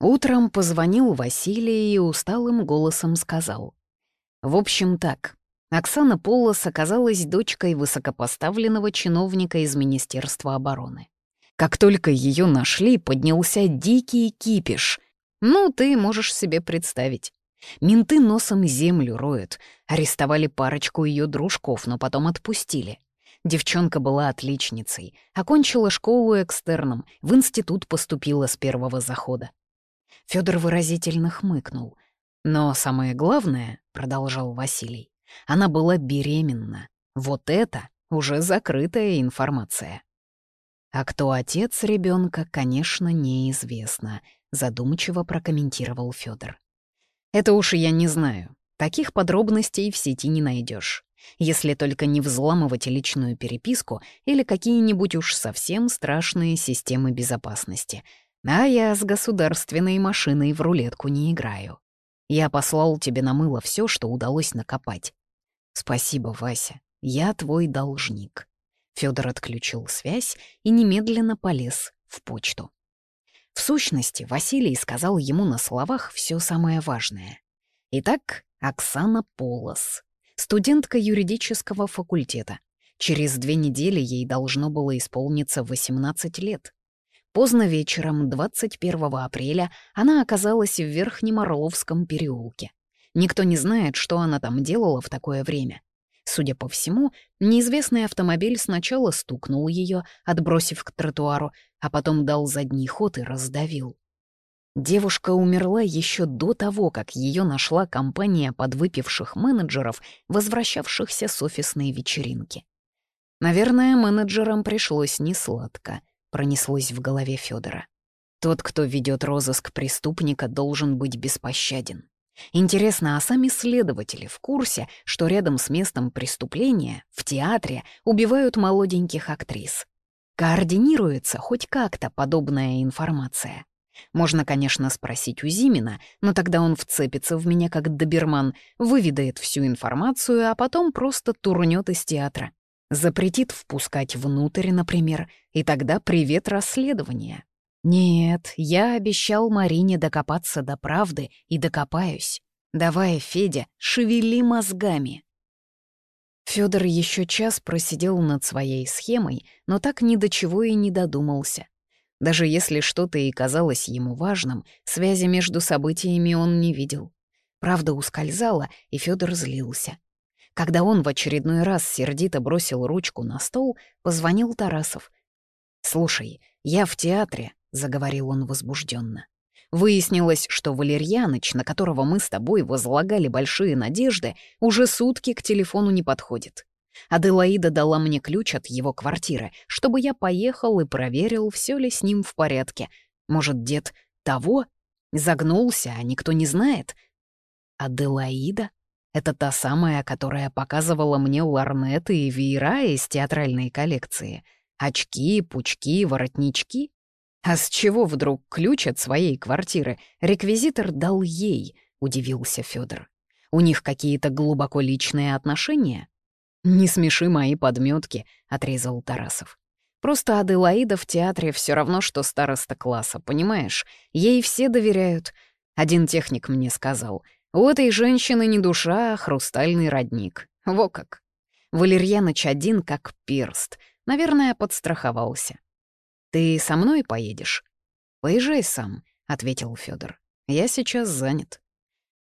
Утром позвонил Василий и усталым голосом сказал. «В общем так, Оксана Полос оказалась дочкой высокопоставленного чиновника из Министерства обороны. Как только ее нашли, поднялся дикий кипиш. Ну, ты можешь себе представить. Менты носом землю роют, арестовали парочку ее дружков, но потом отпустили. Девчонка была отличницей, окончила школу экстерном, в институт поступила с первого захода. Федор выразительно хмыкнул. Но самое главное, — продолжал Василий, — она была беременна. Вот это уже закрытая информация. А кто отец ребенка, конечно, неизвестно, задумчиво прокомментировал Федор. Это уж я не знаю. Таких подробностей в сети не найдешь, если только не взламывать личную переписку или какие-нибудь уж совсем страшные системы безопасности. А я с государственной машиной в рулетку не играю. Я послал тебе на мыло все, что удалось накопать. Спасибо, Вася, я твой должник. Федор отключил связь и немедленно полез в почту. В сущности, Василий сказал ему на словах все самое важное. Итак, Оксана Полос, студентка юридического факультета. Через две недели ей должно было исполниться 18 лет. Поздно вечером, 21 апреля, она оказалась в Верхнем Орловском переулке. Никто не знает, что она там делала в такое время. Судя по всему, неизвестный автомобиль сначала стукнул ее, отбросив к тротуару, а потом дал задний ход и раздавил. Девушка умерла еще до того, как ее нашла компания подвыпивших менеджеров, возвращавшихся с офисной вечеринки. Наверное, менеджерам пришлось несладко, пронеслось в голове Федора. Тот, кто ведет розыск преступника, должен быть беспощаден. Интересно, а сами следователи в курсе, что рядом с местом преступления, в театре, убивают молоденьких актрис? Координируется хоть как-то подобная информация? Можно, конечно, спросить у Зимина, но тогда он вцепится в меня как доберман, выведает всю информацию, а потом просто турнет из театра. Запретит впускать внутрь, например, и тогда привет расследования. Нет, я обещал Марине докопаться до правды и докопаюсь. Давай, Федя, шевели мозгами. Федор еще час просидел над своей схемой, но так ни до чего и не додумался. Даже если что-то и казалось ему важным, связи между событиями он не видел. Правда ускользала, и Федор злился. Когда он в очередной раз сердито бросил ручку на стол, позвонил Тарасов. «Слушай, я в театре, — заговорил он возбужденно. «Выяснилось, что Валерьяныч, на которого мы с тобой возлагали большие надежды, уже сутки к телефону не подходит. Аделаида дала мне ключ от его квартиры, чтобы я поехал и проверил, все ли с ним в порядке. Может, дед того? Загнулся, а никто не знает. Аделаида? Это та самая, которая показывала мне ларнеты и веера из театральной коллекции. Очки, пучки, воротнички? А с чего вдруг ключ от своей квартиры реквизитор дал ей, удивился Федор. У них какие-то глубоко личные отношения? Не смеши мои подметки, отрезал Тарасов. Просто Аделаида в театре все равно, что староста класса, понимаешь? Ей все доверяют. Один техник мне сказал, у этой женщины не душа, а хрустальный родник. Во как. Валерьяныч один как перст. Наверное, подстраховался. Ты со мной поедешь? Поезжай сам, ответил Федор. Я сейчас занят.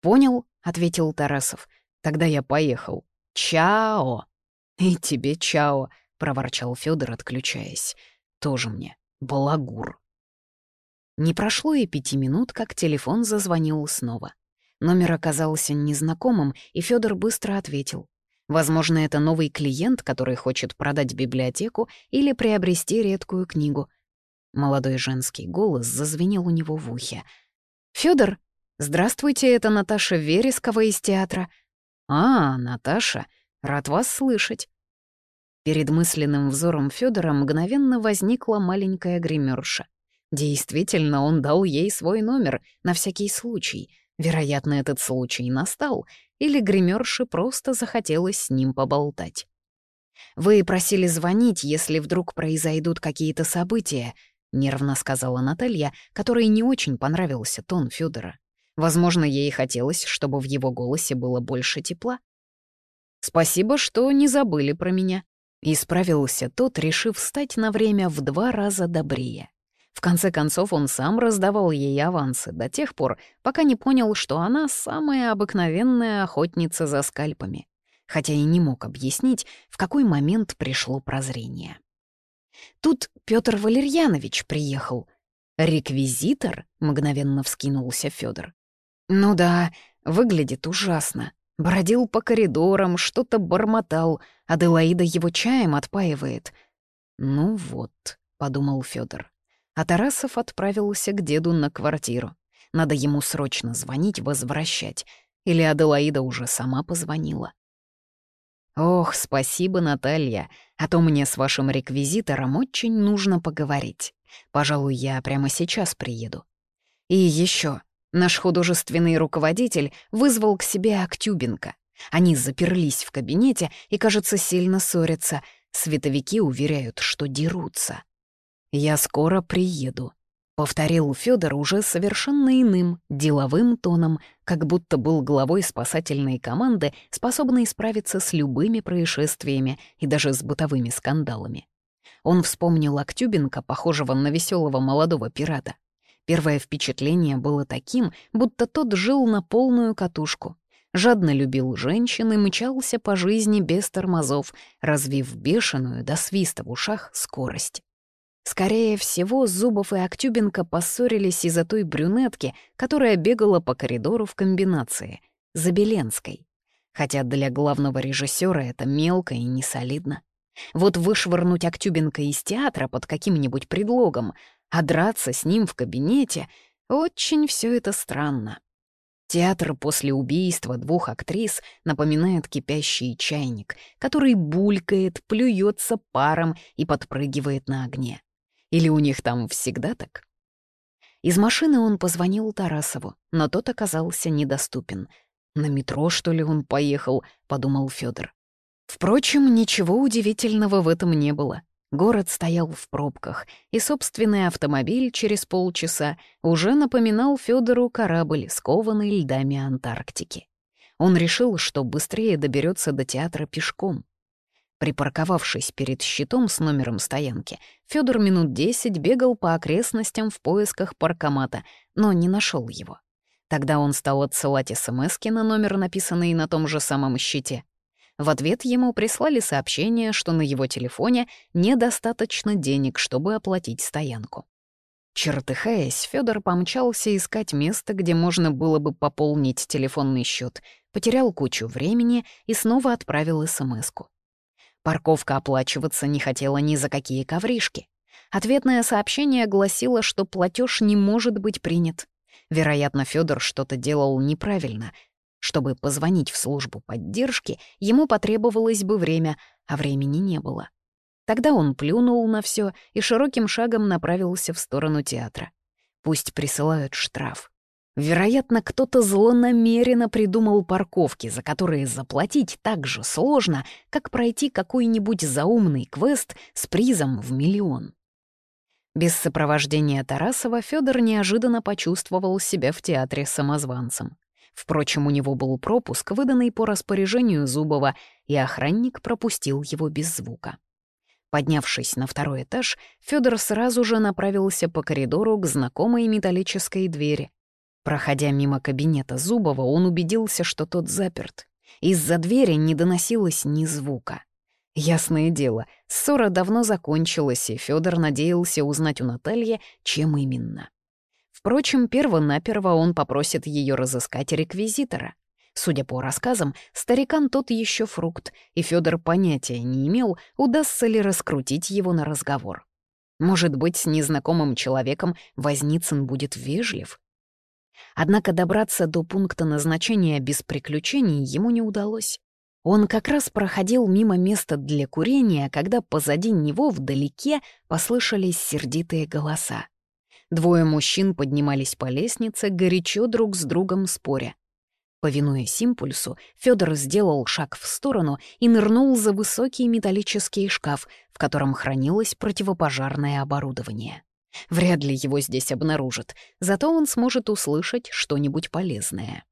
Понял, ответил Тарасов. Тогда я поехал. Чао. И тебе чао, проворчал Федор, отключаясь. Тоже мне балагур. Не прошло и пяти минут, как телефон зазвонил снова. Номер оказался незнакомым, и Федор быстро ответил. Возможно, это новый клиент, который хочет продать библиотеку или приобрести редкую книгу. Молодой женский голос зазвенел у него в ухе. «Фёдор, здравствуйте, это Наташа Верескова из театра». «А, Наташа, рад вас слышать». Перед мысленным взором Фёдора мгновенно возникла маленькая гримерша. Действительно, он дал ей свой номер, на всякий случай. Вероятно, этот случай настал, или гримерше просто захотелось с ним поболтать. «Вы просили звонить, если вдруг произойдут какие-то события», — нервно сказала Наталья, которой не очень понравился тон Федора. Возможно, ей хотелось, чтобы в его голосе было больше тепла. «Спасибо, что не забыли про меня», — исправился тот, решив стать на время в два раза добрее. В конце концов, он сам раздавал ей авансы до тех пор, пока не понял, что она самая обыкновенная охотница за скальпами, хотя и не мог объяснить, в какой момент пришло прозрение. Тут Петр Валерьянович приехал. «Реквизитор?» — мгновенно вскинулся Федор. «Ну да, выглядит ужасно. Бродил по коридорам, что-то бормотал, Аделаида его чаем отпаивает». «Ну вот», — подумал Федор. А Тарасов отправился к деду на квартиру. Надо ему срочно звонить, возвращать. Или Аделаида уже сама позвонила. «Ох, спасибо, Наталья, а то мне с вашим реквизитором очень нужно поговорить. Пожалуй, я прямо сейчас приеду. И еще, наш художественный руководитель вызвал к себе Актюбенко. Они заперлись в кабинете и, кажется, сильно ссорятся. Световики уверяют, что дерутся. «Я скоро приеду», Повторил Федор уже совершенно иным, деловым тоном, как будто был главой спасательной команды, способной справиться с любыми происшествиями и даже с бытовыми скандалами. Он вспомнил Актюбенко, похожего на веселого молодого пирата. Первое впечатление было таким, будто тот жил на полную катушку. Жадно любил женщин и мчался по жизни без тормозов, развив бешеную до свиста в ушах скорость. Скорее всего, Зубов и Актюбенко поссорились из-за той брюнетки, которая бегала по коридору в комбинации, Забеленской. Хотя для главного режиссера это мелко и несолидно. Вот вышвырнуть Актюбенко из театра под каким-нибудь предлогом, а драться с ним в кабинете — очень все это странно. Театр после убийства двух актрис напоминает кипящий чайник, который булькает, плюется паром и подпрыгивает на огне. Или у них там всегда так? Из машины он позвонил Тарасову, но тот оказался недоступен. «На метро, что ли, он поехал?» — подумал Федор. Впрочем, ничего удивительного в этом не было. Город стоял в пробках, и собственный автомобиль через полчаса уже напоминал Федору корабль, скованный льдами Антарктики. Он решил, что быстрее доберется до театра пешком. Припарковавшись перед щитом с номером стоянки, Федор минут десять бегал по окрестностям в поисках паркомата, но не нашел его. Тогда он стал отсылать смс на номер, написанный на том же самом щите. В ответ ему прислали сообщение, что на его телефоне недостаточно денег, чтобы оплатить стоянку. Чертыхаясь, Федор помчался искать место, где можно было бы пополнить телефонный счет, потерял кучу времени и снова отправил смс -ку. Парковка оплачиваться не хотела ни за какие ковришки. Ответное сообщение гласило, что платеж не может быть принят. Вероятно, Федор что-то делал неправильно. Чтобы позвонить в службу поддержки, ему потребовалось бы время, а времени не было. Тогда он плюнул на все и широким шагом направился в сторону театра. Пусть присылают штраф. Вероятно, кто-то злонамеренно придумал парковки, за которые заплатить так же сложно, как пройти какой-нибудь заумный квест с призом в миллион. Без сопровождения Тарасова Федор неожиданно почувствовал себя в театре самозванцем. Впрочем, у него был пропуск, выданный по распоряжению Зубова, и охранник пропустил его без звука. Поднявшись на второй этаж, Федор сразу же направился по коридору к знакомой металлической двери, Проходя мимо кабинета Зубова, он убедился, что тот заперт. Из-за двери не доносилось ни звука. Ясное дело, ссора давно закончилась, и Фёдор надеялся узнать у Натальи, чем именно. Впрочем, перво-наперво он попросит ее разыскать реквизитора. Судя по рассказам, старикан тот еще фрукт, и Фёдор понятия не имел, удастся ли раскрутить его на разговор. Может быть, с незнакомым человеком Возницын будет вежлив? Однако добраться до пункта назначения без приключений ему не удалось. Он как раз проходил мимо места для курения, когда позади него вдалеке послышались сердитые голоса. Двое мужчин поднимались по лестнице, горячо друг с другом споря. Повинуясь импульсу, Федор сделал шаг в сторону и нырнул за высокий металлический шкаф, в котором хранилось противопожарное оборудование. Вряд ли его здесь обнаружат, зато он сможет услышать что-нибудь полезное.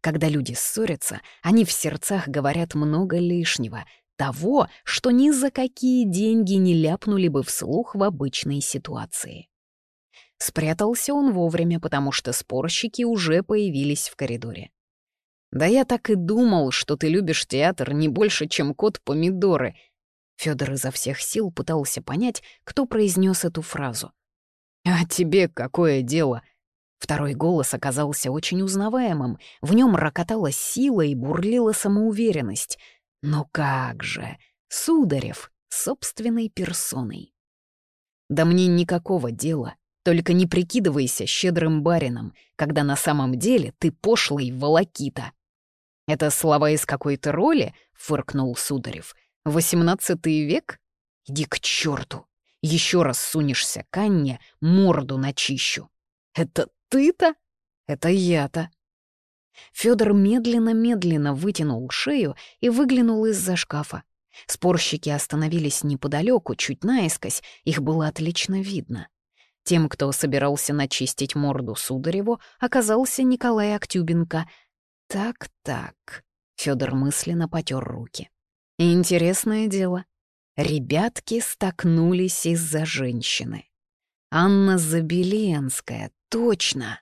Когда люди ссорятся, они в сердцах говорят много лишнего, того, что ни за какие деньги не ляпнули бы вслух в обычной ситуации. Спрятался он вовремя, потому что спорщики уже появились в коридоре. «Да я так и думал, что ты любишь театр не больше, чем кот помидоры». Фёдор изо всех сил пытался понять, кто произнес эту фразу. «А тебе какое дело?» Второй голос оказался очень узнаваемым, в нем рокотала сила и бурлила самоуверенность. Но как же, Сударев, собственной персоной. «Да мне никакого дела», только не прикидывайся щедрым барином, когда на самом деле ты пошлый волокита. «Это слова из какой-то роли?» — фыркнул Сударев. «Восемнадцатый век? Иди к черту! Еще раз сунешься к Анне, морду начищу. Это ты-то? Это я-то!» Федор медленно-медленно вытянул шею и выглянул из-за шкафа. Спорщики остановились неподалеку, чуть наискось, их было отлично видно. Тем, кто собирался начистить морду Судареву, оказался Николай Актюбенко. Так-так, Федор мысленно потер руки. Интересное дело. Ребятки столкнулись из-за женщины. Анна Забеленская, точно.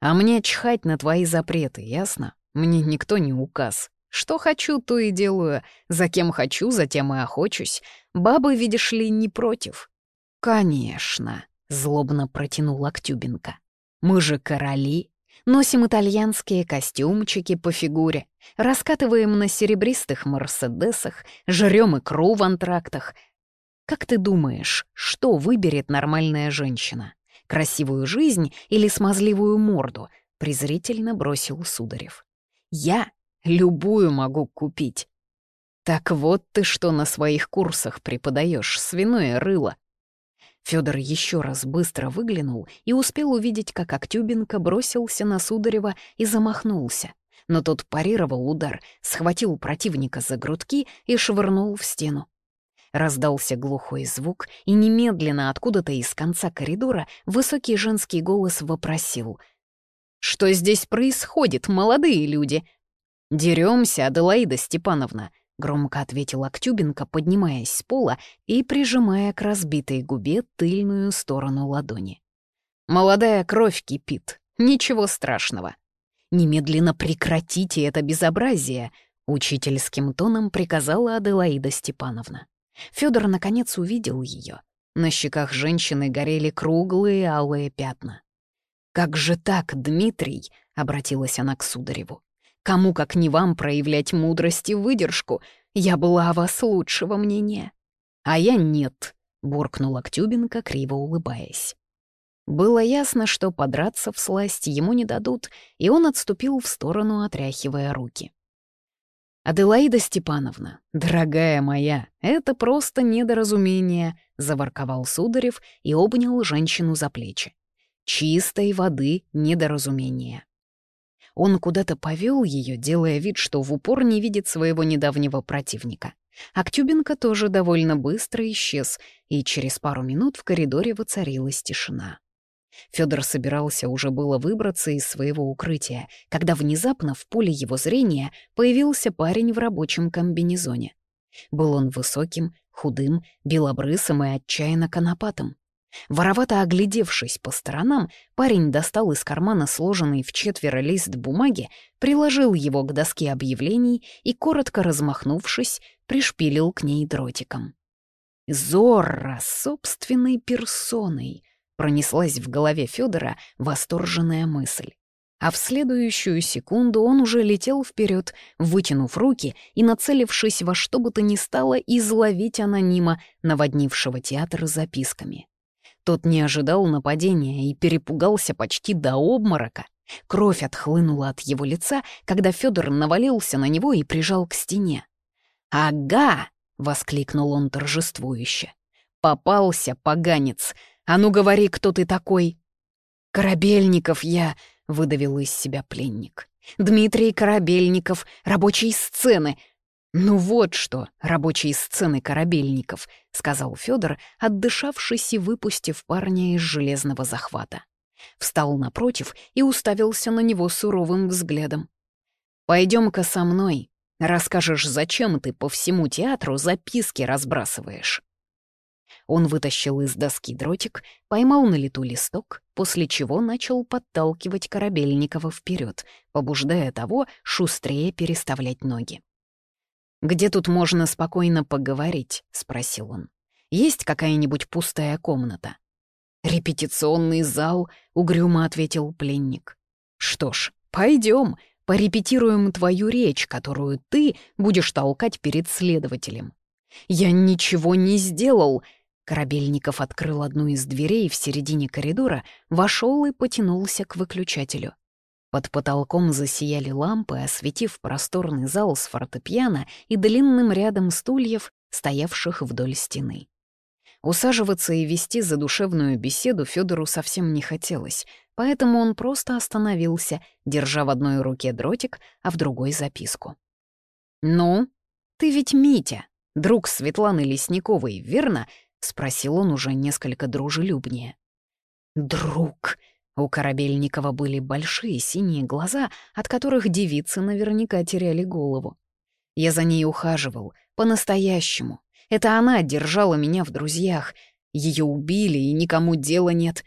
А мне чхать на твои запреты, ясно? Мне никто не указ. Что хочу, то и делаю. За кем хочу, за тем и охочусь. Бабы, видишь ли, не против. Конечно. — злобно протянул Актюбенко. «Мы же короли, носим итальянские костюмчики по фигуре, раскатываем на серебристых мерседесах, жрем икру в антрактах. Как ты думаешь, что выберет нормальная женщина? Красивую жизнь или смазливую морду?» — презрительно бросил Сударев. «Я любую могу купить». «Так вот ты что на своих курсах преподаешь, свиное рыло», Федор еще раз быстро выглянул и успел увидеть, как Актюбенко бросился на Сударева и замахнулся. Но тот парировал удар, схватил противника за грудки и швырнул в стену. Раздался глухой звук, и немедленно откуда-то из конца коридора высокий женский голос вопросил. «Что здесь происходит, молодые люди?» «Деремся, Аделаида Степановна», — громко ответил Актюбенко, поднимаясь с пола и прижимая к разбитой губе тыльную сторону ладони. «Молодая кровь кипит. Ничего страшного. Немедленно прекратите это безобразие», — учительским тоном приказала Аделаида Степановна. Фёдор наконец увидел ее. На щеках женщины горели круглые алые пятна. «Как же так, Дмитрий?» — обратилась она к Судареву. Кому, как не вам, проявлять мудрость и выдержку? Я была о вас лучшего мнения. А я нет, — буркнула Ктюбинка, криво улыбаясь. Было ясно, что подраться в сласть ему не дадут, и он отступил в сторону, отряхивая руки. «Аделаида Степановна, дорогая моя, это просто недоразумение», — заворковал Сударев и обнял женщину за плечи. «Чистой воды недоразумение. Он куда-то повел ее, делая вид, что в упор не видит своего недавнего противника. Актюбенко тоже довольно быстро исчез, и через пару минут в коридоре воцарилась тишина. Федор собирался уже было выбраться из своего укрытия, когда внезапно в поле его зрения появился парень в рабочем комбинезоне. Был он высоким, худым, белобрысым и отчаянно конопатым. Воровато оглядевшись по сторонам, парень достал из кармана сложенный в четверо лист бумаги, приложил его к доске объявлений и, коротко размахнувшись, пришпилил к ней дротиком. «Зорро собственной персоной!» — пронеслась в голове Федора восторженная мысль. А в следующую секунду он уже летел вперед, вытянув руки и нацелившись во что бы то ни стало изловить анонима, наводнившего театр записками. Тот не ожидал нападения и перепугался почти до обморока. Кровь отхлынула от его лица, когда Федор навалился на него и прижал к стене. «Ага!» — воскликнул он торжествующе. «Попался, поганец! А ну говори, кто ты такой!» «Корабельников я!» — выдавил из себя пленник. «Дмитрий Корабельников, рабочий сцены!» «Ну вот что, рабочие сцены корабельников», — сказал Федор, отдышавшись и выпустив парня из железного захвата. Встал напротив и уставился на него суровым взглядом. «Пойдем-ка со мной. Расскажешь, зачем ты по всему театру записки разбрасываешь». Он вытащил из доски дротик, поймал на лету листок, после чего начал подталкивать Корабельникова вперед, побуждая того шустрее переставлять ноги. «Где тут можно спокойно поговорить?» — спросил он. «Есть какая-нибудь пустая комната?» «Репетиционный зал», — угрюмо ответил пленник. «Что ж, пойдем, порепетируем твою речь, которую ты будешь толкать перед следователем». «Я ничего не сделал», Корабельников открыл одну из дверей в середине коридора, вошел и потянулся к выключателю. Под потолком засияли лампы, осветив просторный зал с фортепиано и длинным рядом стульев, стоявших вдоль стены. Усаживаться и вести задушевную беседу Федору совсем не хотелось, поэтому он просто остановился, держа в одной руке дротик, а в другой — записку. «Ну, ты ведь Митя, друг Светланы Лесниковой, верно?» — спросил он уже несколько дружелюбнее. «Друг», у Корабельникова были большие синие глаза, от которых девицы наверняка теряли голову. Я за ней ухаживал, по-настоящему. Это она держала меня в друзьях. Ее убили, и никому дела нет.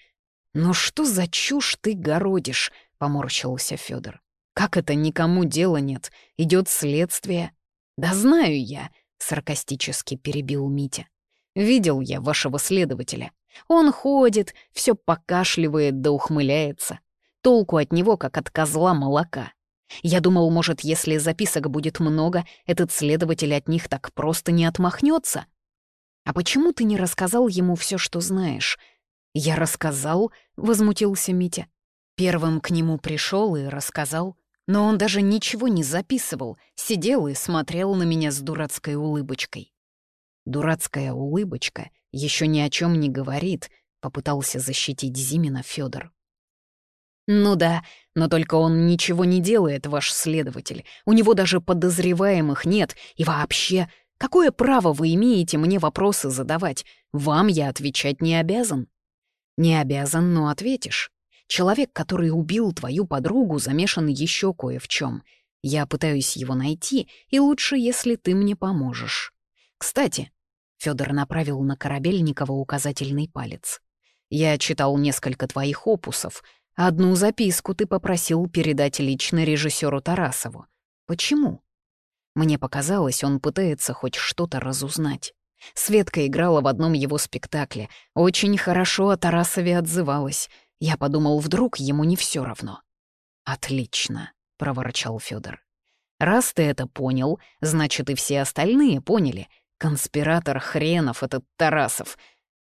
«Ну что за чушь ты городишь?» — поморщился Федор. «Как это никому дела нет? Идет следствие». «Да знаю я», — саркастически перебил Митя. «Видел я вашего следователя. Он ходит, все покашливает да ухмыляется. Толку от него, как от козла молока. Я думал, может, если записок будет много, этот следователь от них так просто не отмахнется. А почему ты не рассказал ему все, что знаешь? Я рассказал, возмутился Митя. Первым к нему пришел и рассказал. Но он даже ничего не записывал, сидел и смотрел на меня с дурацкой улыбочкой. Дурацкая улыбочка еще ни о чем не говорит, попытался защитить Зимина Федор. «Ну да, но только он ничего не делает, ваш следователь. У него даже подозреваемых нет. И вообще, какое право вы имеете мне вопросы задавать? Вам я отвечать не обязан». «Не обязан, но ответишь. Человек, который убил твою подругу, замешан еще кое в чем. Я пытаюсь его найти, и лучше, если ты мне поможешь. Кстати, Федор направил на Корабельникова указательный палец. «Я читал несколько твоих опусов. Одну записку ты попросил передать лично режиссеру Тарасову. Почему?» Мне показалось, он пытается хоть что-то разузнать. Светка играла в одном его спектакле. Очень хорошо о Тарасове отзывалась. Я подумал, вдруг ему не все равно. «Отлично», — проворчал Федор. «Раз ты это понял, значит, и все остальные поняли, Конспиратор хренов этот Тарасов.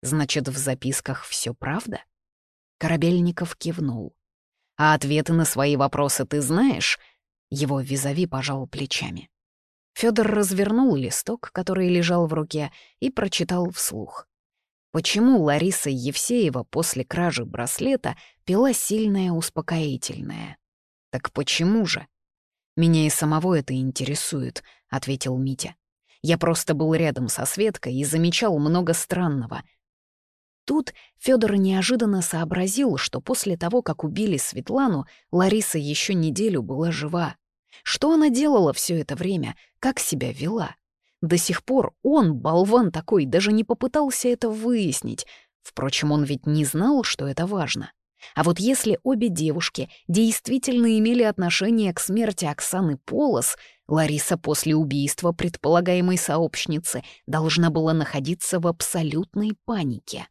Значит, в записках все правда? Корабельников кивнул. А ответы на свои вопросы ты знаешь? Его визави пожал плечами. Федор развернул листок, который лежал в руке, и прочитал вслух. Почему Лариса Евсеева после кражи браслета пила сильное успокоительное? Так почему же? Меня и самого это интересует, ответил Митя. Я просто был рядом со Светкой и замечал много странного. Тут Федор неожиданно сообразил, что после того, как убили Светлану, Лариса еще неделю была жива. Что она делала все это время? Как себя вела? До сих пор он, болван такой, даже не попытался это выяснить. Впрочем, он ведь не знал, что это важно. А вот если обе девушки действительно имели отношение к смерти Оксаны Полос, Лариса после убийства предполагаемой сообщницы должна была находиться в абсолютной панике.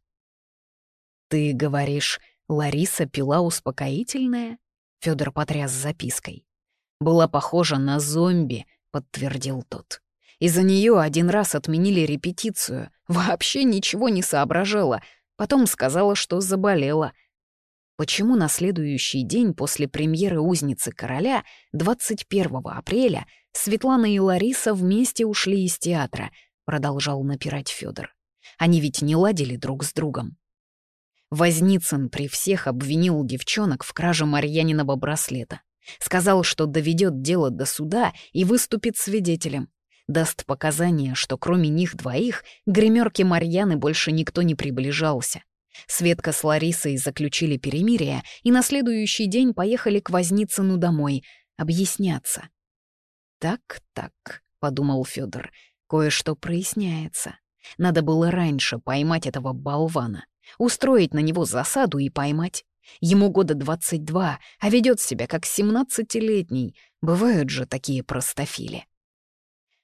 «Ты говоришь, Лариса пила успокоительное?» Федор потряс запиской. «Была похожа на зомби», — подтвердил тот. «Из-за нее один раз отменили репетицию. Вообще ничего не соображала. Потом сказала, что заболела — Почему на следующий день после премьеры «Узницы короля» 21 апреля Светлана и Лариса вместе ушли из театра, продолжал напирать Федор. Они ведь не ладили друг с другом. Возницын при всех обвинил девчонок в краже Марьяниного браслета. Сказал, что доведет дело до суда и выступит свидетелем. даст показания, что кроме них двоих к гримерке Марьяны больше никто не приближался. Светка с Ларисой заключили перемирие и на следующий день поехали к Возницыну домой объясняться. «Так-так», — подумал Федор, — «кое-что проясняется. Надо было раньше поймать этого болвана, устроить на него засаду и поймать. Ему года 22, а ведет себя как 17-летний. Бывают же такие простофили».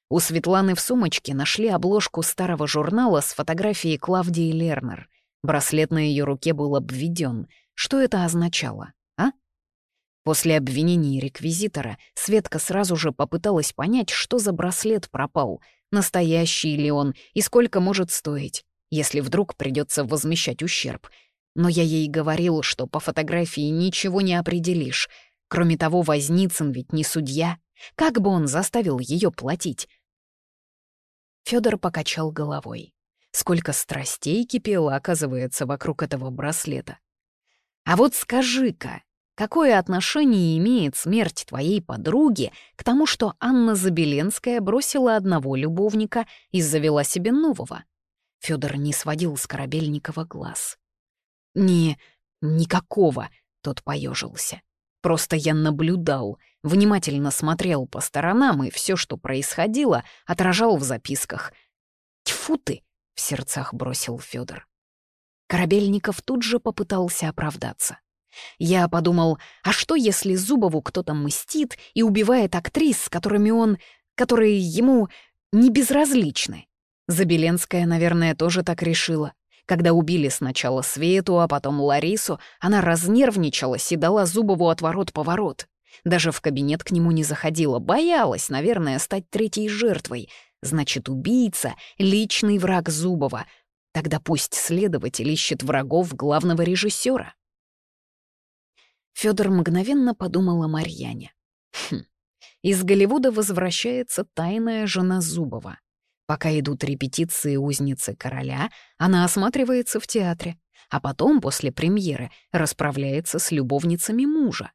У Светланы в сумочке нашли обложку старого журнала с фотографией Клавдии Лернер. Браслет на ее руке был обведен. Что это означало, а? После обвинений реквизитора Светка сразу же попыталась понять, что за браслет пропал, настоящий ли он и сколько может стоить, если вдруг придется возмещать ущерб. Но я ей говорил, что по фотографии ничего не определишь. Кроме того, Возницын ведь не судья. Как бы он заставил ее платить? Федор покачал головой. Сколько страстей кипело, оказывается, вокруг этого браслета. А вот скажи-ка, какое отношение имеет смерть твоей подруги к тому, что Анна Забеленская бросила одного любовника и завела себе нового? Федор не сводил с Корабельникова глаз. «Не, никакого», — тот поежился. «Просто я наблюдал, внимательно смотрел по сторонам и все, что происходило, отражал в записках. Тьфу ты!» — в сердцах бросил Федор. Корабельников тут же попытался оправдаться. Я подумал, а что, если Зубову кто-то мстит и убивает актрис, с которыми он... которые ему не безразличны? Забеленская, наверное, тоже так решила. Когда убили сначала Свету, а потом Ларису, она разнервничалась и дала Зубову отворот-поворот. Даже в кабинет к нему не заходила, боялась, наверное, стать третьей жертвой. Значит, убийца — личный враг Зубова. Тогда пусть следователь ищет врагов главного режиссера. Федор мгновенно подумал о Марьяне. Хм, из Голливуда возвращается тайная жена Зубова. Пока идут репетиции «Узницы короля», она осматривается в театре, а потом, после премьеры, расправляется с любовницами мужа.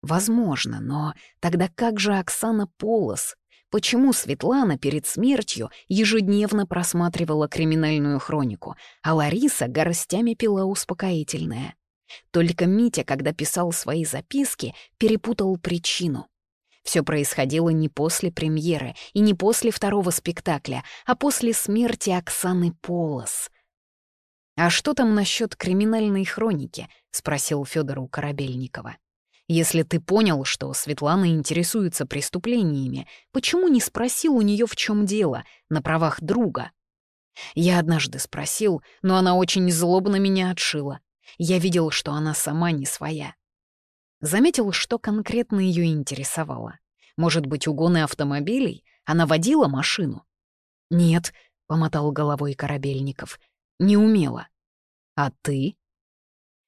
Возможно, но тогда как же Оксана Полос? Почему Светлана перед смертью ежедневно просматривала криминальную хронику, а Лариса горстями пила успокоительное? Только Митя, когда писал свои записки, перепутал причину. Все происходило не после премьеры и не после второго спектакля, а после смерти Оксаны Полос. «А что там насчет криминальной хроники?» — спросил Федор у Корабельникова. Если ты понял, что Светлана интересуется преступлениями, почему не спросил у нее, в чем дело, на правах друга? Я однажды спросил, но она очень злобно меня отшила. Я видел, что она сама не своя. Заметил, что конкретно ее интересовало. Может быть, угоны автомобилей? Она водила машину? «Нет», — помотал головой Корабельников, — «не умела». «А ты?»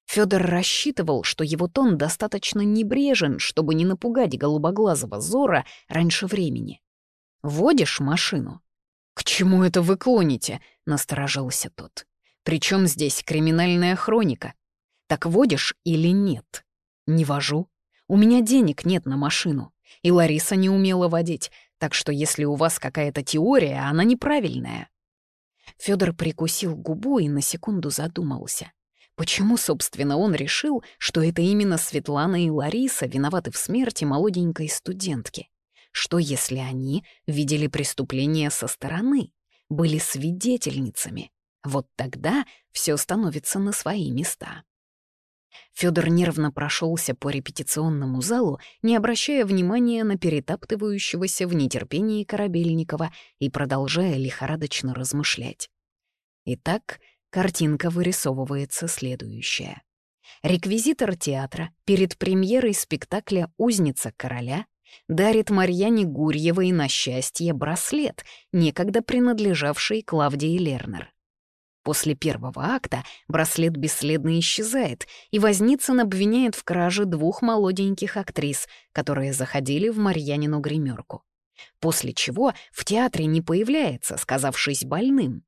Федор рассчитывал, что его тон достаточно небрежен, чтобы не напугать голубоглазого Зора раньше времени. «Водишь машину?» «К чему это вы клоните?» — насторожился тот. «Причем здесь криминальная хроника? Так водишь или нет?» «Не вожу. У меня денег нет на машину. И Лариса не умела водить, так что если у вас какая-то теория, она неправильная». Федор прикусил губу и на секунду задумался. Почему, собственно, он решил, что это именно Светлана и Лариса виноваты в смерти молоденькой студентки? Что, если они видели преступление со стороны, были свидетельницами? Вот тогда все становится на свои места. Федор нервно прошелся по репетиционному залу, не обращая внимания на перетаптывающегося в нетерпении Корабельникова и продолжая лихорадочно размышлять. Итак, картинка вырисовывается следующая. Реквизитор театра перед премьерой спектакля «Узница короля» дарит Марьяне Гурьевой на счастье браслет, некогда принадлежавший Клавдии Лернер. После первого акта браслет бесследно исчезает, и Возницын обвиняет в краже двух молоденьких актрис, которые заходили в Марьянину гримерку. После чего в театре не появляется, сказавшись больным.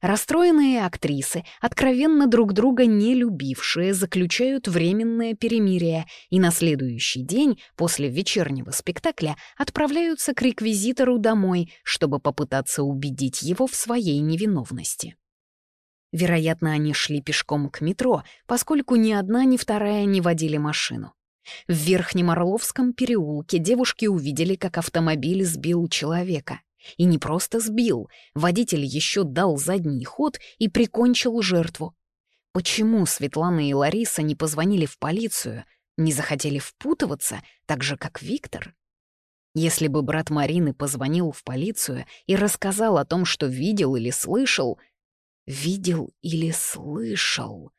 Расстроенные актрисы, откровенно друг друга не любившие, заключают временное перемирие и на следующий день после вечернего спектакля отправляются к реквизитору домой, чтобы попытаться убедить его в своей невиновности. Вероятно, они шли пешком к метро, поскольку ни одна, ни вторая не водили машину. В Верхнем Орловском переулке девушки увидели, как автомобиль сбил человека. И не просто сбил, водитель еще дал задний ход и прикончил жертву. Почему Светлана и Лариса не позвонили в полицию, не захотели впутываться, так же, как Виктор? Если бы брат Марины позвонил в полицию и рассказал о том, что видел или слышал... Видел или слышал...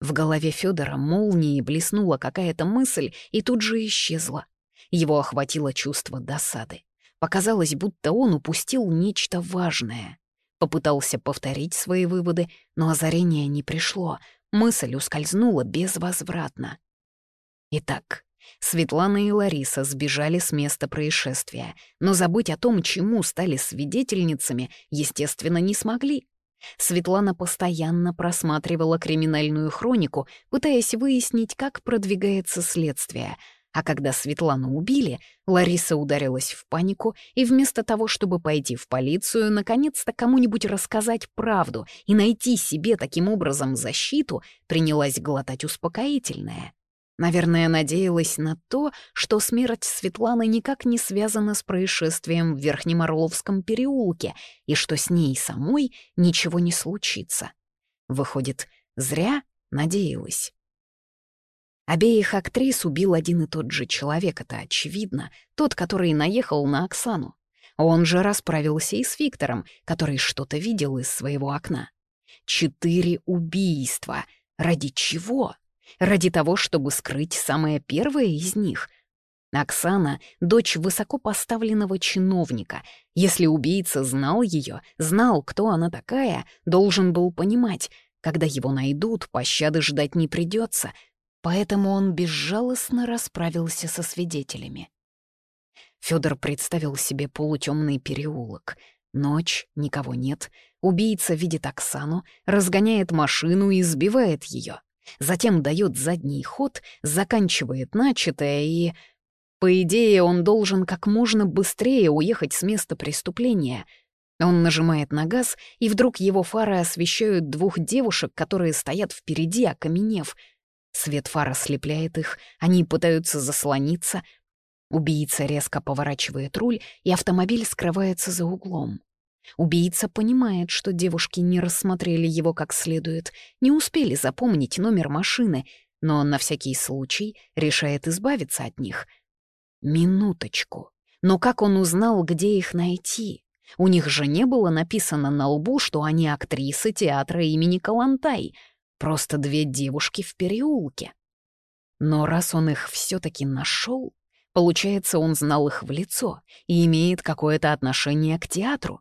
В голове Федора молнией блеснула какая-то мысль и тут же исчезла. Его охватило чувство досады. Показалось, будто он упустил нечто важное. Попытался повторить свои выводы, но озарение не пришло, мысль ускользнула безвозвратно. Итак, Светлана и Лариса сбежали с места происшествия, но забыть о том, чему стали свидетельницами, естественно, не смогли. Светлана постоянно просматривала криминальную хронику, пытаясь выяснить, как продвигается следствие — а когда Светлану убили, Лариса ударилась в панику и вместо того, чтобы пойти в полицию, наконец-то кому-нибудь рассказать правду и найти себе таким образом защиту, принялась глотать успокоительное. Наверное, надеялась на то, что смерть Светланы никак не связана с происшествием в Верхнем Орловском переулке и что с ней самой ничего не случится. Выходит, зря надеялась. Обеих актрис убил один и тот же человек, это очевидно, тот, который наехал на Оксану. Он же расправился и с Виктором, который что-то видел из своего окна. Четыре убийства. Ради чего? Ради того, чтобы скрыть самое первое из них. Оксана — дочь высокопоставленного чиновника. Если убийца знал ее, знал, кто она такая, должен был понимать, когда его найдут, пощады ждать не придется, поэтому он безжалостно расправился со свидетелями. Федор представил себе полутемный переулок. Ночь, никого нет. Убийца видит Оксану, разгоняет машину и сбивает ее. Затем дает задний ход, заканчивает начатое и... По идее, он должен как можно быстрее уехать с места преступления. Он нажимает на газ, и вдруг его фары освещают двух девушек, которые стоят впереди, окаменев — Свет фар ослепляет их, они пытаются заслониться. Убийца резко поворачивает руль, и автомобиль скрывается за углом. Убийца понимает, что девушки не рассмотрели его как следует, не успели запомнить номер машины, но на всякий случай решает избавиться от них. Минуточку. Но как он узнал, где их найти? У них же не было написано на лбу, что они актрисы театра имени Калантай — Просто две девушки в переулке. Но раз он их все-таки нашел, получается, он знал их в лицо и имеет какое-то отношение к театру.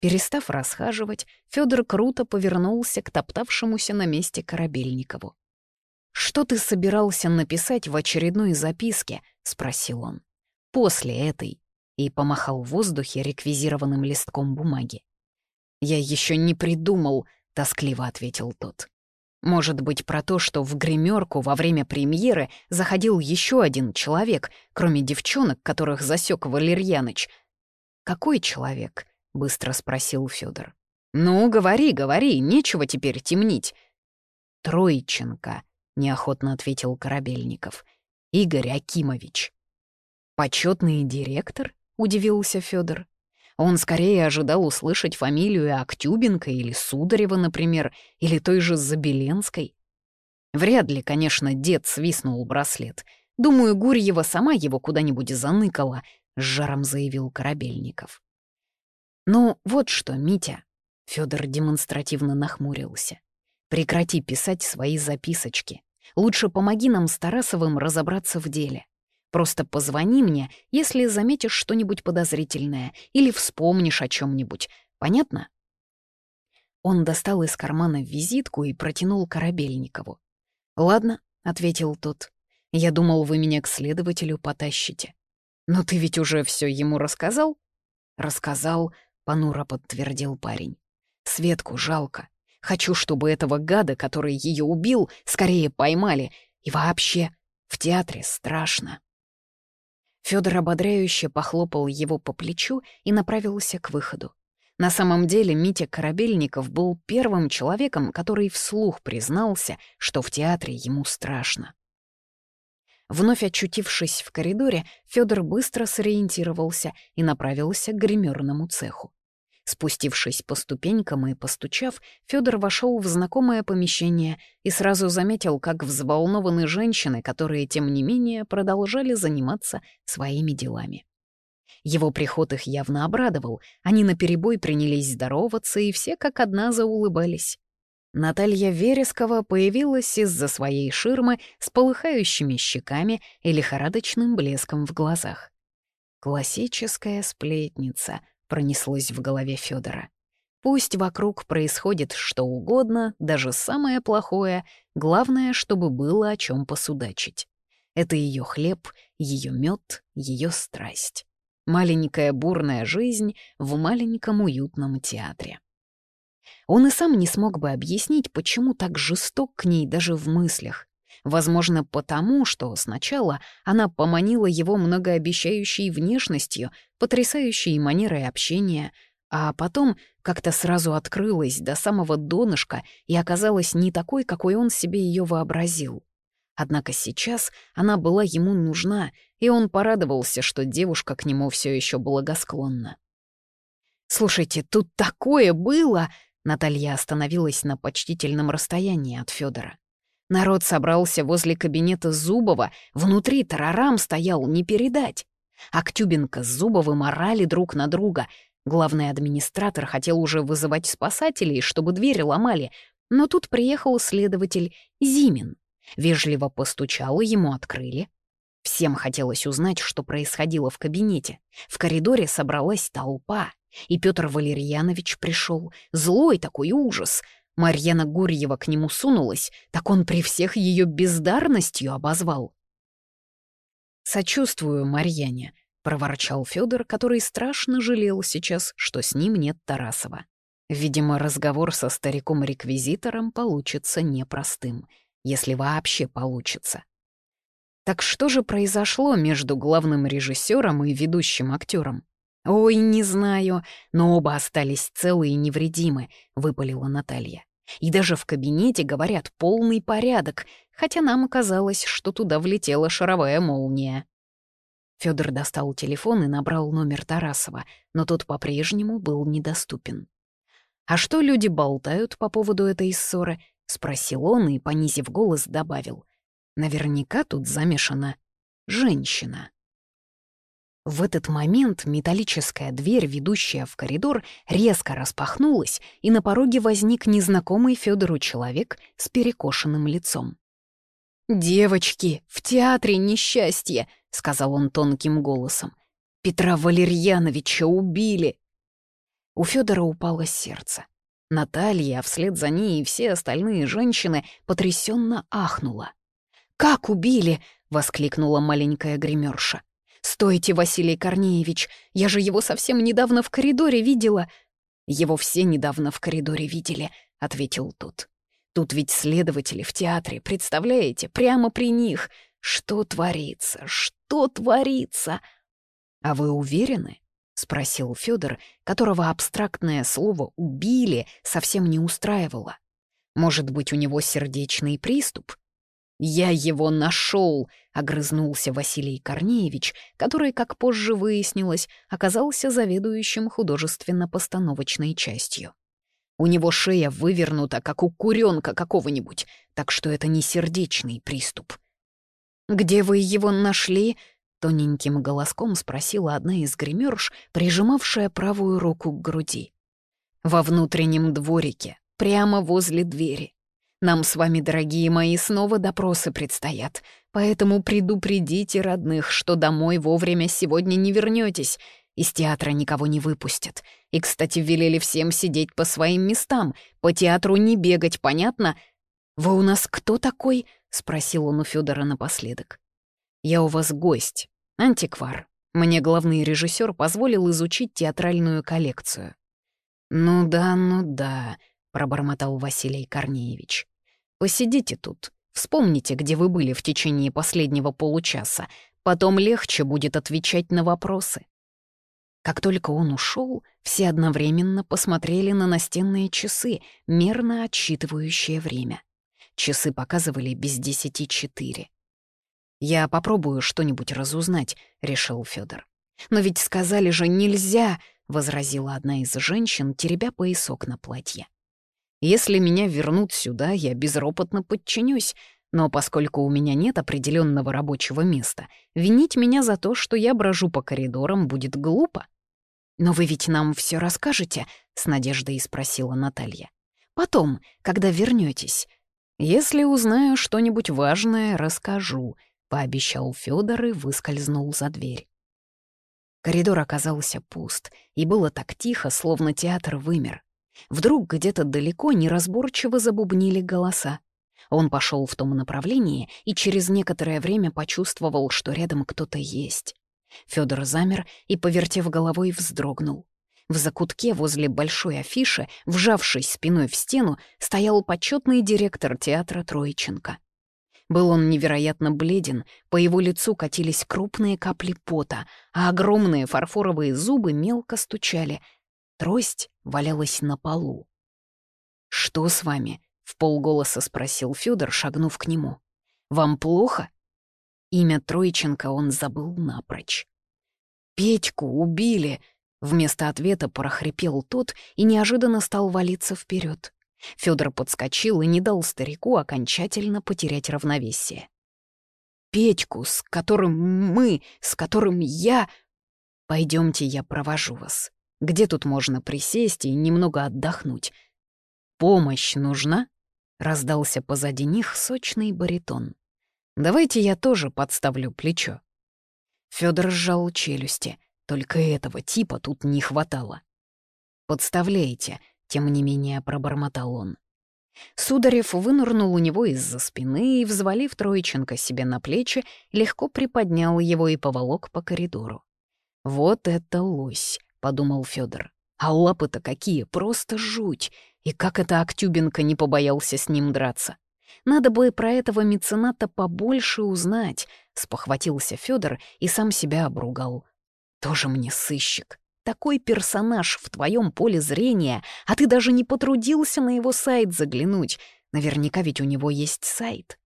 Перестав расхаживать, Федор круто повернулся к топтавшемуся на месте Корабельникову. «Что ты собирался написать в очередной записке?» — спросил он. «После этой» и помахал в воздухе реквизированным листком бумаги. «Я еще не придумал», тоскливо ответил тот. Может быть, про то, что в гримерку во время премьеры заходил еще один человек, кроме девчонок, которых засек Валерьяныч. «Какой человек?» — быстро спросил Федор. «Ну, говори, говори, нечего теперь темнить». «Троиченко», — неохотно ответил Корабельников. «Игорь Акимович». «Почетный директор?» — удивился Федор. Он скорее ожидал услышать фамилию Актюбенко или Сударева, например, или той же Забеленской. Вряд ли, конечно, дед свистнул браслет. Думаю, Гурьева сама его куда-нибудь заныкала, — с жаром заявил Корабельников. «Ну, вот что, Митя», — Федор демонстративно нахмурился. «Прекрати писать свои записочки. Лучше помоги нам с Тарасовым разобраться в деле. Просто позвони мне, если заметишь что-нибудь подозрительное или вспомнишь о чем нибудь Понятно?» Он достал из кармана визитку и протянул Корабельникову. «Ладно», — ответил тот. «Я думал, вы меня к следователю потащите». «Но ты ведь уже все ему рассказал?» «Рассказал», — понуро подтвердил парень. Светку жалко. Хочу, чтобы этого гада, который ее убил, скорее поймали. И вообще, в театре страшно. Федор ободряюще похлопал его по плечу и направился к выходу. На самом деле Митя Корабельников был первым человеком, который вслух признался, что в театре ему страшно. Вновь очутившись в коридоре, Федор быстро сориентировался и направился к гримерному цеху. Спустившись по ступенькам и постучав, Федор вошел в знакомое помещение и сразу заметил, как взволнованы женщины, которые, тем не менее, продолжали заниматься своими делами. Его приход их явно обрадовал, они наперебой принялись здороваться, и все как одна заулыбались. Наталья Верескова появилась из-за своей ширмы с полыхающими щеками и лихорадочным блеском в глазах. Классическая сплетница — пронеслось в голове Федора. Пусть вокруг происходит что угодно, даже самое плохое, главное, чтобы было о чем посудачить. Это ее хлеб, ее мед, ее страсть. Маленькая бурная жизнь в маленьком уютном театре. Он и сам не смог бы объяснить, почему так жесток к ней даже в мыслях. Возможно, потому, что сначала она поманила его многообещающей внешностью, потрясающей манерой общения, а потом как-то сразу открылась до самого донышка и оказалась не такой, какой он себе ее вообразил. Однако сейчас она была ему нужна, и он порадовался, что девушка к нему все еще благосклонна. «Слушайте, тут такое было!» Наталья остановилась на почтительном расстоянии от Федора. Народ собрался возле кабинета Зубова, внутри тарарам стоял, не передать. Актюбенко с Зубовым орали друг на друга. Главный администратор хотел уже вызывать спасателей, чтобы двери ломали, но тут приехал следователь Зимин. Вежливо постучал, ему открыли. Всем хотелось узнать, что происходило в кабинете. В коридоре собралась толпа, и Петр Валерьянович пришел. Злой такой ужас — Марьяна Гурьева к нему сунулась, так он при всех ее бездарностью обозвал. «Сочувствую Марьяне», — проворчал Федор, который страшно жалел сейчас, что с ним нет Тарасова. Видимо, разговор со стариком-реквизитором получится непростым, если вообще получится. Так что же произошло между главным режиссером и ведущим актером? «Ой, не знаю, но оба остались целы и невредимы», — выпалила Наталья. И даже в кабинете, говорят, полный порядок, хотя нам оказалось, что туда влетела шаровая молния. Федор достал телефон и набрал номер Тарасова, но тот по-прежнему был недоступен. «А что люди болтают по поводу этой ссоры?» — спросил он и, понизив голос, добавил. «Наверняка тут замешана женщина». В этот момент металлическая дверь, ведущая в коридор, резко распахнулась, и на пороге возник незнакомый Федору человек с перекошенным лицом. «Девочки, в театре несчастье!» — сказал он тонким голосом. «Петра Валерьяновича убили!» У Федора упало сердце. Наталья, а вслед за ней и все остальные женщины потрясенно ахнула. «Как убили?» — воскликнула маленькая гримерша. «Стойте, Василий Корнеевич, я же его совсем недавно в коридоре видела». «Его все недавно в коридоре видели», — ответил тот. «Тут ведь следователи в театре, представляете, прямо при них. Что творится? Что творится?» «А вы уверены?» — спросил Федор, которого абстрактное слово «убили» совсем не устраивало. «Может быть, у него сердечный приступ?» «Я его нашел!» — огрызнулся Василий Корнеевич, который, как позже выяснилось, оказался заведующим художественно-постановочной частью. У него шея вывернута, как у куренка какого-нибудь, так что это не сердечный приступ. «Где вы его нашли?» — тоненьким голоском спросила одна из гримерш, прижимавшая правую руку к груди. «Во внутреннем дворике, прямо возле двери. Нам с вами, дорогие мои, снова допросы предстоят, поэтому предупредите родных, что домой вовремя сегодня не вернетесь. Из театра никого не выпустят. И, кстати, велели всем сидеть по своим местам, по театру не бегать, понятно? «Вы у нас кто такой?» — спросил он у Федора напоследок. «Я у вас гость, антиквар. Мне главный режиссер позволил изучить театральную коллекцию. «Ну да, ну да», — пробормотал Василий Корнеевич. «Посидите тут, вспомните, где вы были в течение последнего получаса, потом легче будет отвечать на вопросы». Как только он ушел, все одновременно посмотрели на настенные часы, мерно отсчитывающие время. Часы показывали без десяти четыре. «Я попробую что-нибудь разузнать», — решил Федор. «Но ведь сказали же нельзя», — возразила одна из женщин, теребя поясок на платье. «Если меня вернут сюда, я безропотно подчинюсь, но поскольку у меня нет определенного рабочего места, винить меня за то, что я брожу по коридорам, будет глупо». «Но вы ведь нам все расскажете?» — с надеждой спросила Наталья. «Потом, когда вернетесь. Если узнаю что-нибудь важное, расскажу», — пообещал Федор и выскользнул за дверь. Коридор оказался пуст, и было так тихо, словно театр вымер. Вдруг где-то далеко неразборчиво забубнили голоса. Он пошел в том направлении и через некоторое время почувствовал, что рядом кто-то есть. Федор замер и, повертев головой, вздрогнул. В закутке возле большой афиши, вжавшись спиной в стену, стоял почетный директор театра Троиченко. Был он невероятно бледен, по его лицу катились крупные капли пота, а огромные фарфоровые зубы мелко стучали. Трость валялась на полу. «Что с вами?» — в полголоса спросил Федор, шагнув к нему. «Вам плохо?» Имя Троиченко он забыл напрочь. «Петьку убили!» Вместо ответа прохрипел тот и неожиданно стал валиться вперед. Федор подскочил и не дал старику окончательно потерять равновесие. «Петьку, с которым мы, с которым я...» Пойдемте, я провожу вас. Где тут можно присесть и немного отдохнуть? Помощь нужна?» — раздался позади них сочный баритон. «Давайте я тоже подставлю плечо». Федор сжал челюсти, только этого типа тут не хватало. «Подставляйте», тем не менее пробормотал он. Сударев вынырнул у него из-за спины и, взвалив Троиченко себе на плечи, легко приподнял его и поволок по коридору. «Вот это лось», — подумал Федор. «А лапы-то какие, просто жуть! И как это Актюбенко не побоялся с ним драться? Надо бы про этого мецената побольше узнать», — спохватился Федор и сам себя обругал. «Тоже мне сыщик» такой персонаж в твоем поле зрения, а ты даже не потрудился на его сайт заглянуть. Наверняка ведь у него есть сайт.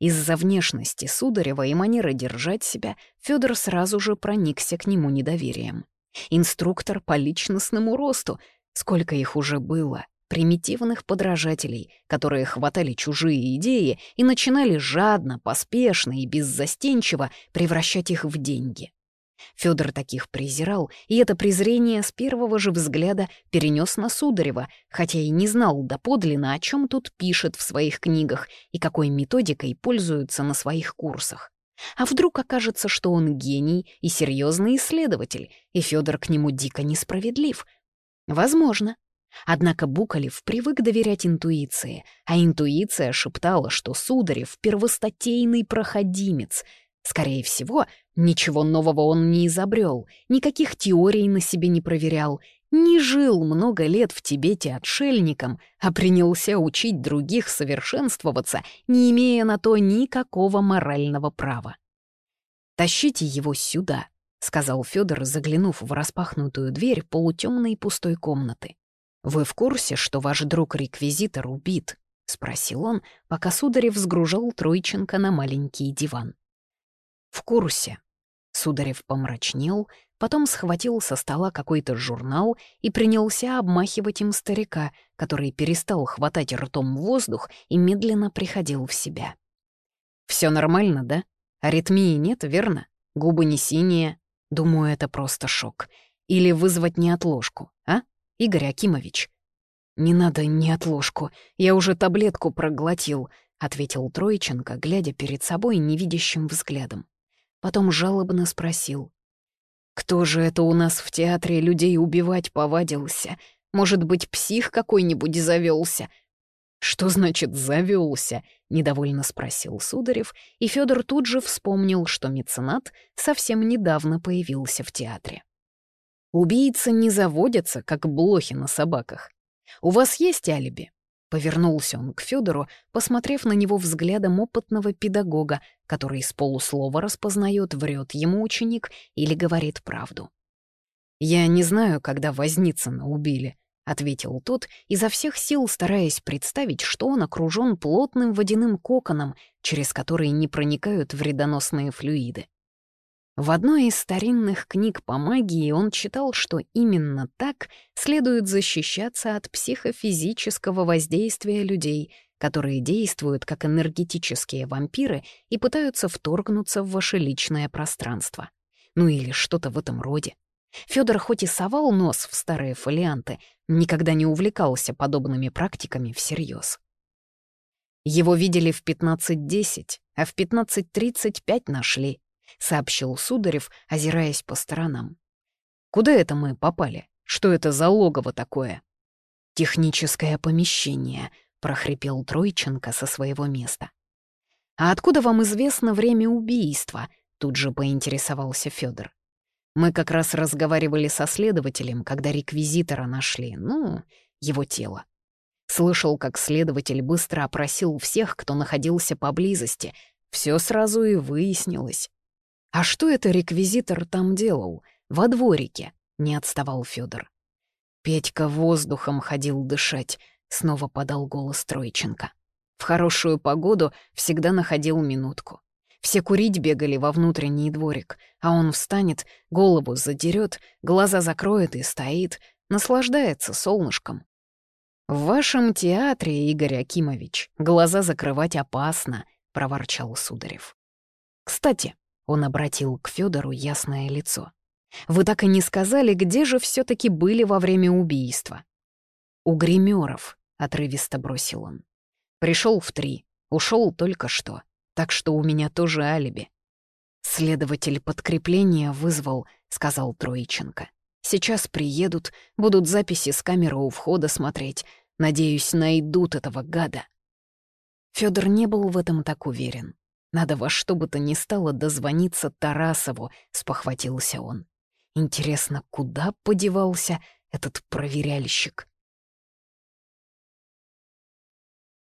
Из-за внешности Сударева и манеры держать себя Федор сразу же проникся к нему недоверием. Инструктор по личностному росту. Сколько их уже было, примитивных подражателей, которые хватали чужие идеи и начинали жадно, поспешно и беззастенчиво превращать их в деньги. Федор таких презирал, и это презрение с первого же взгляда перенес на Сударева, хотя и не знал доподлинно, о чем тут пишет в своих книгах и какой методикой пользуются на своих курсах. А вдруг окажется, что он гений и серьезный исследователь, и Федор к нему дико несправедлив? Возможно. Однако Букалев привык доверять интуиции, а интуиция шептала, что Сударев — первостатейный проходимец — Скорее всего, ничего нового он не изобрел, никаких теорий на себе не проверял, не жил много лет в Тибете отшельником, а принялся учить других совершенствоваться, не имея на то никакого морального права. «Тащите его сюда», — сказал Федор, заглянув в распахнутую дверь полутемной пустой комнаты. «Вы в курсе, что ваш друг-реквизитор убит?» — спросил он, пока Сударев сгружал Тройченко на маленький диван. «В курсе». Сударев помрачнел, потом схватил со стола какой-то журнал и принялся обмахивать им старика, который перестал хватать ртом воздух и медленно приходил в себя. Все нормально, да? Аритмии нет, верно? Губы не синие. Думаю, это просто шок. Или вызвать неотложку, а, Игорь Акимович?» «Не надо неотложку, я уже таблетку проглотил», — ответил Троиченко, глядя перед собой невидящим взглядом. Потом жалобно спросил. «Кто же это у нас в театре людей убивать повадился? Может быть, псих какой-нибудь завелся? «Что значит завелся? недовольно спросил Сударев, и Федор тут же вспомнил, что меценат совсем недавно появился в театре. Убийцы не заводятся, как блохи на собаках. У вас есть алиби?» Повернулся он к Федору, посмотрев на него взглядом опытного педагога, который с полуслова распознает, врет ему ученик или говорит правду. «Я не знаю, когда Возницына убили», — ответил тот, изо всех сил стараясь представить, что он окружен плотным водяным коконом, через который не проникают вредоносные флюиды. В одной из старинных книг по магии он читал, что именно так следует защищаться от психофизического воздействия людей, которые действуют как энергетические вампиры и пытаются вторгнуться в ваше личное пространство. Ну или что-то в этом роде. Фёдор хоть и совал нос в старые фолианты, никогда не увлекался подобными практиками всерьез. Его видели в 15.10, а в 15.35 нашли, — сообщил Сударев, озираясь по сторонам. «Куда это мы попали? Что это за логово такое?» «Техническое помещение», — прохрипел Тройченко со своего места. «А откуда вам известно время убийства?» — тут же поинтересовался Федор. «Мы как раз разговаривали со следователем, когда реквизитора нашли, ну, его тело. Слышал, как следователь быстро опросил всех, кто находился поблизости. Все сразу и выяснилось. «А что это реквизитор там делал? Во дворике?» — не отставал Федор. Петька воздухом ходил дышать, — снова подал голос Тройченко. В хорошую погоду всегда находил минутку. Все курить бегали во внутренний дворик, а он встанет, голову задерет, глаза закроет и стоит, наслаждается солнышком. «В вашем театре, Игорь Акимович, глаза закрывать опасно», — проворчал Сударев. «Кстати, он обратил к Федору ясное лицо. «Вы так и не сказали, где же все таки были во время убийства?» «У гримеров», — отрывисто бросил он. Пришел в три, ушел только что, так что у меня тоже алиби». «Следователь подкрепления вызвал», — сказал Троиченко. «Сейчас приедут, будут записи с камеры у входа смотреть. Надеюсь, найдут этого гада». Фёдор не был в этом так уверен. Надо во что бы то ни стало дозвониться Тарасову, спохватился он. Интересно, куда подевался этот проверяльщик?